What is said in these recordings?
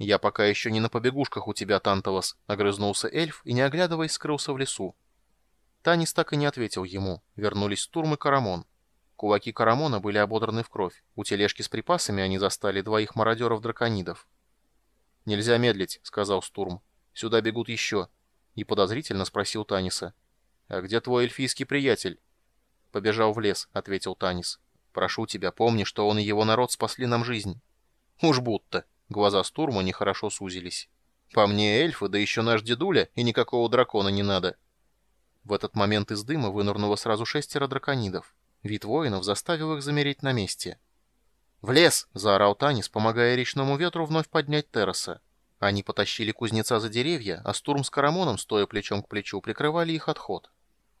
«Я пока еще не на побегушках у тебя, Танталос», — огрызнулся эльф и, не оглядываясь, скрылся в лесу. Танис так и не ответил ему. Вернулись Стурм и Карамон. Кулаки Карамона были ободраны в кровь. У тележки с припасами они застали двоих мародеров-драконидов. «Нельзя медлить», — сказал Стурм. «Сюда бегут еще». И подозрительно спросил Таниса. «А где твой эльфийский приятель?» «Побежал в лес», — ответил Танис. «Прошу тебя, помни, что он и его народ спасли нам жизнь». «Уж будто». Глаза Стурма нехорошо сузились. «По мне эльфы, да еще наш дедуля, и никакого дракона не надо». В этот момент из дыма вынырнуло сразу шестеро драконидов. Вид воинов заставил их замереть на месте. «В лес!» — заорал Танис, помогая речному ветру вновь поднять терраса. Они потащили кузнеца за деревья, а Стурм с Карамоном, стоя плечом к плечу, прикрывали их отход.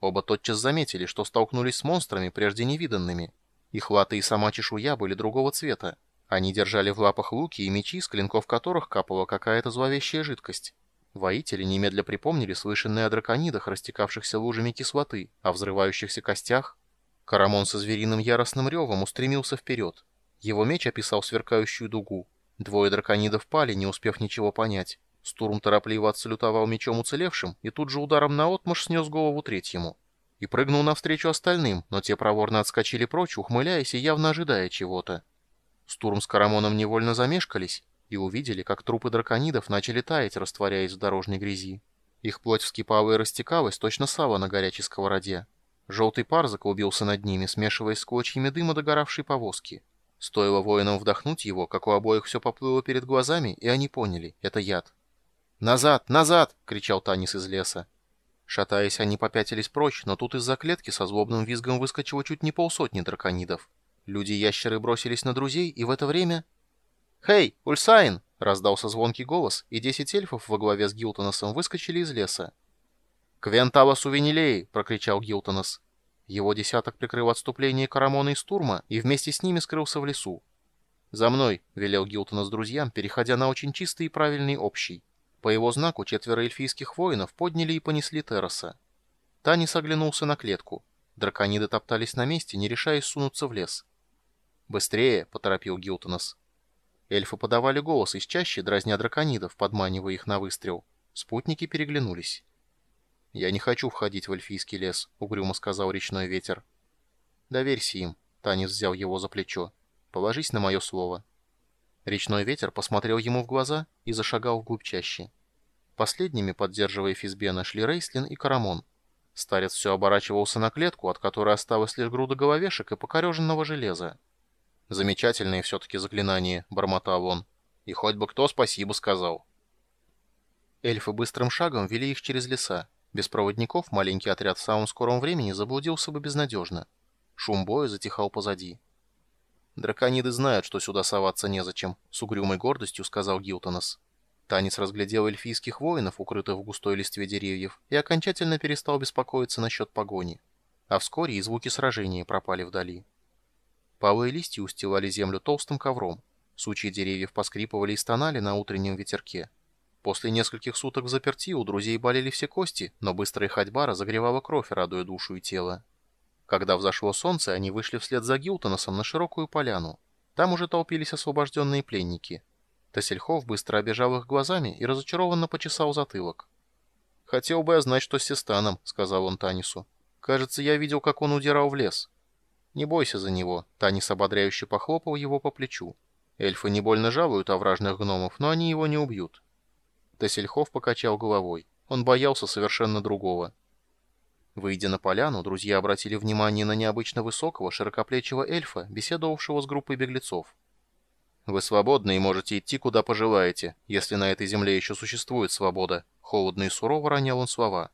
Оба тотчас заметили, что столкнулись с монстрами, прежде невиданными. Их латы и сама чешуя были другого цвета. Они держали в лапах луки и мечи, с клинков которых капала какая-то зловещая жидкость. Воители немедля припомнили слышанные о драконидах, растекавшихся лужами кислоты, о взрывающихся костях, Карамон со звериным яростным ревом устремился вперед. Его меч описал сверкающую дугу. Двое драконидов пали, не успев ничего понять. Стурм торопливо отсалютовал мечом уцелевшим и тут же ударом наотмашь снес голову третьему. И прыгнул навстречу остальным, но те проворно отскочили прочь, ухмыляясь и явно ожидая чего-то. Стурм с Карамоном невольно замешкались и увидели, как трупы драконидов начали таять, растворяясь в дорожной грязи. Их плоть вскипала и растекалась, точно сало на горячей сковороде. Желтый пар заклубился над ними, смешиваясь с клочьями дыма догоравшей повозки. Стоило воинам вдохнуть его, как у обоих все поплыло перед глазами, и они поняли — это яд. «Назад! Назад!» — кричал Танис из леса. Шатаясь, они попятились прочь, но тут из-за клетки со злобным визгом выскочило чуть не полсотни драконидов. Люди-ящеры бросились на друзей, и в это время... «Хей, Ульсайн!» — раздался звонкий голос, и десять эльфов во главе с Гилтоносом выскочили из леса. «Квенталосу Венелей!» — прокричал Гилтонос. Его десяток прикрыл отступление Карамона и Стурма и вместе с ними скрылся в лесу. «За мной!» — велел Гилтонос друзьям, переходя на очень чистый и правильный общий. По его знаку четверо эльфийских воинов подняли и понесли Терраса. Танис оглянулся на клетку. Дракониды топтались на месте, не решаясь сунуться в лес. «Быстрее!» — поторопил Гилтонос. Эльфы подавали голос из чаще, дразня драконидов, подманивая их на выстрел. Спутники переглянулись. «Я не хочу входить в эльфийский лес», — угрюмо сказал речной ветер. «Доверься им», — Танис взял его за плечо. «Положись на мое слово». Речной ветер посмотрел ему в глаза и зашагал вглубь чаще. Последними, поддерживая Физбена, шли Рейслин и Карамон. Старец все оборачивался на клетку, от которой осталась лишь груда головешек и покореженного железа. «Замечательные все-таки заклинания», — бормотал он. «И хоть бы кто спасибо сказал». Эльфы быстрым шагом вели их через леса. Без проводников маленький отряд в самом скором времени заблудился бы безнадежно. Шум боя затихал позади. «Дракониды знают, что сюда соваться незачем», — с угрюмой гордостью сказал Гилтонос. Танец разглядел эльфийских воинов, укрытых в густой листве деревьев, и окончательно перестал беспокоиться насчет погони. А вскоре и звуки сражения пропали вдали. Палые листья устилали землю толстым ковром. Сучьи деревьев поскрипывали и стонали на утреннем ветерке. После нескольких суток в заперти у друзей болели все кости, но быстрая ходьба разогревала кровь, радуя душу и тело. Когда взошло солнце, они вышли вслед за Гилтоносом на широкую поляну. Там уже толпились освобожденные пленники. Тассельхов быстро обежал их глазами и разочарованно почесал затылок. «Хотел бы я знать, что с Систаном», — сказал он Танису. «Кажется, я видел, как он удирал в лес». «Не бойся за него», — Танис ободряюще похлопал его по плечу. «Эльфы не больно жалуют овражных гномов, но они его не убьют». Тессельхов покачал головой. Он боялся совершенно другого. Выйдя на поляну, друзья обратили внимание на необычно высокого, широкоплечего эльфа, беседовавшего с группой беглецов. «Вы свободны и можете идти, куда пожелаете, если на этой земле еще существует свобода», — холодно и сурово ронял он слова.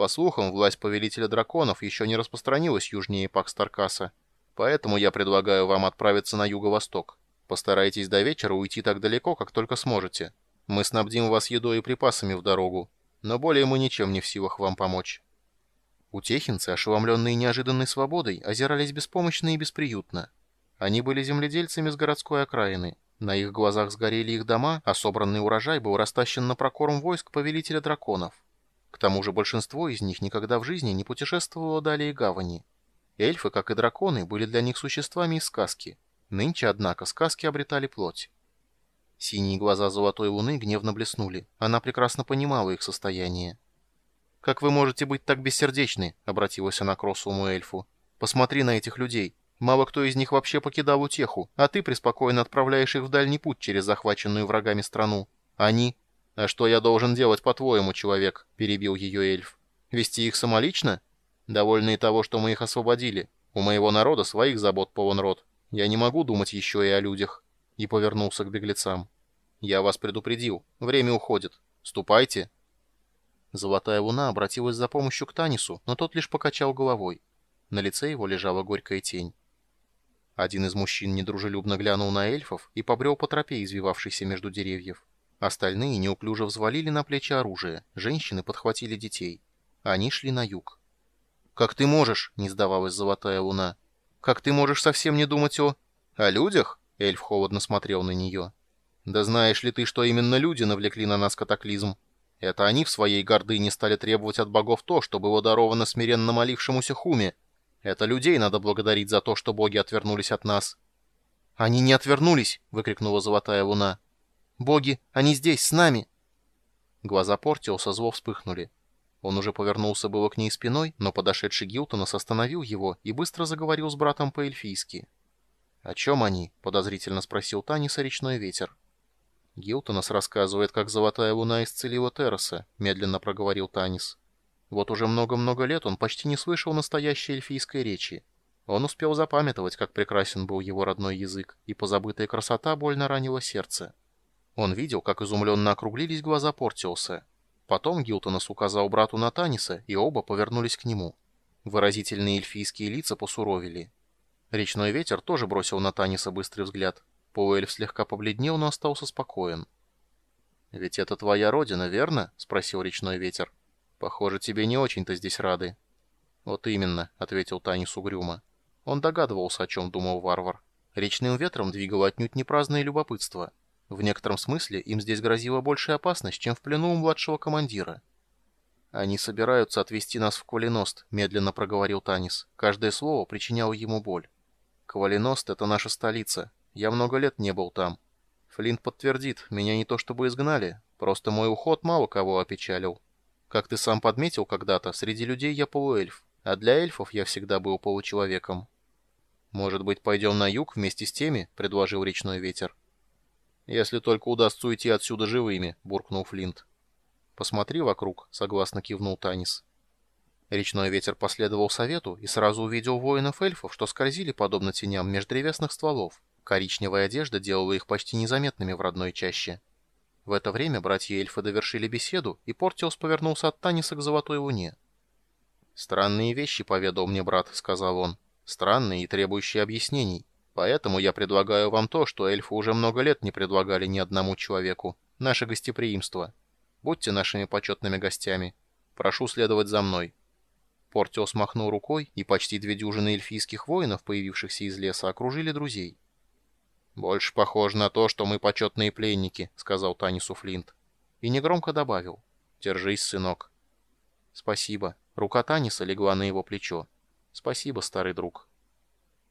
«По слухам, власть повелителя драконов еще не распространилась южнее Пакстаркаса, поэтому я предлагаю вам отправиться на юго-восток. Постарайтесь до вечера уйти так далеко, как только сможете. Мы снабдим вас едой и припасами в дорогу, но более мы ничем не в силах вам помочь». Утехинцы, ошеломленные неожиданной свободой, озирались беспомощно и бесприютно. Они были земледельцами с городской окраины. На их глазах сгорели их дома, а собранный урожай был растащен на прокорм войск повелителя драконов. К тому же большинство из них никогда в жизни не путешествовало далее гавани. Эльфы, как и драконы, были для них существами из сказки. Нынче, однако, сказки обретали плоть. Синие глаза Золотой Луны гневно блеснули. Она прекрасно понимала их состояние. «Как вы можете быть так бессердечны?» — обратилась она к рослому эльфу. «Посмотри на этих людей. Мало кто из них вообще покидал утеху, а ты преспокойно отправляешь их в дальний путь через захваченную врагами страну. Они...» «А что я должен делать, по-твоему, человек?» — перебил ее эльф. «Вести их самолично? Довольны и того, что мы их освободили. У моего народа своих забот полон рот. Я не могу думать еще и о людях». И повернулся к беглецам. «Я вас предупредил. Время уходит. Ступайте». Золотая луна обратилась за помощью к Танису, но тот лишь покачал головой. На лице его лежала горькая тень. Один из мужчин недружелюбно глянул на эльфов и побрел по тропе, извивавшейся между деревьев. Остальные неуклюже взвалили на плечи оружие, женщины подхватили детей. Они шли на юг. «Как ты можешь?» — не сдавалась Золотая Луна. «Как ты можешь совсем не думать о...» «О людях?» — эльф холодно смотрел на нее. «Да знаешь ли ты, что именно люди навлекли на нас катаклизм? Это они в своей гордыне стали требовать от богов то, что было даровано смиренно молившемуся Хуме. Это людей надо благодарить за то, что боги отвернулись от нас». «Они не отвернулись!» — выкрикнула Золотая Луна. «Боги, они здесь, с нами!» Глаза Портиуса зло вспыхнули. Он уже повернулся было к ней спиной, но подошедший Гилтонос остановил его и быстро заговорил с братом по-эльфийски. «О чем они?» — подозрительно спросил Таниса речной ветер. «Гилтонос рассказывает, как Золотая Луна исцелила Терраса», — медленно проговорил Танис. «Вот уже много-много лет он почти не слышал настоящей эльфийской речи. Он успел запамятовать, как прекрасен был его родной язык, и позабытая красота больно ранила сердце. Он видел, как изумленно округлились глаза Портиуса. Потом Гилтонос указал брату на Таниса, и оба повернулись к нему. Выразительные эльфийские лица посуровили. Речной ветер тоже бросил на Таниса быстрый взгляд. Полуэльф слегка побледнел, но остался спокоен. «Ведь это твоя родина, верно?» — спросил речной ветер. «Похоже, тебе не очень-то здесь рады». «Вот именно», — ответил Танис угрюмо. Он догадывался, о чем думал варвар. Речным ветром двигало отнюдь не праздное любопытство. В некотором смысле им здесь грозила большая опасность, чем в плену у младшего командира. «Они собираются отвезти нас в Квалиност», — медленно проговорил Танис. Каждое слово причиняло ему боль. «Квалиност — это наша столица. Я много лет не был там. Флинт подтвердит, меня не то чтобы изгнали, просто мой уход мало кого опечалил. Как ты сам подметил когда-то, среди людей я полуэльф, а для эльфов я всегда был получеловеком. «Может быть, пойдем на юг вместе с теми?» — предложил речной ветер. «Если только удастся уйти отсюда живыми», — буркнул Флинт. «Посмотри вокруг», — согласно кивнул Танис. Речной ветер последовал совету и сразу увидел воинов-эльфов, что скользили подобно теням меж древесных стволов. Коричневая одежда делала их почти незаметными в родной чаще. В это время братья-эльфы довершили беседу, и Портиус повернулся от Таниса к Золотой Луне. «Странные вещи поведал мне брат», — сказал он. «Странные и требующие объяснений. Поэтому я предлагаю вам то, что эльфы уже много лет не предлагали ни одному человеку. Наше гостеприимство. Будьте нашими почетными гостями. Прошу следовать за мной». Портиос махнул рукой, и почти две дюжины эльфийских воинов, появившихся из леса, окружили друзей. «Больше похоже на то, что мы почетные пленники», — сказал Танису Флинт. И негромко добавил. «Держись, сынок». «Спасибо». Рука Таниса легла на его плечо. «Спасибо, старый друг».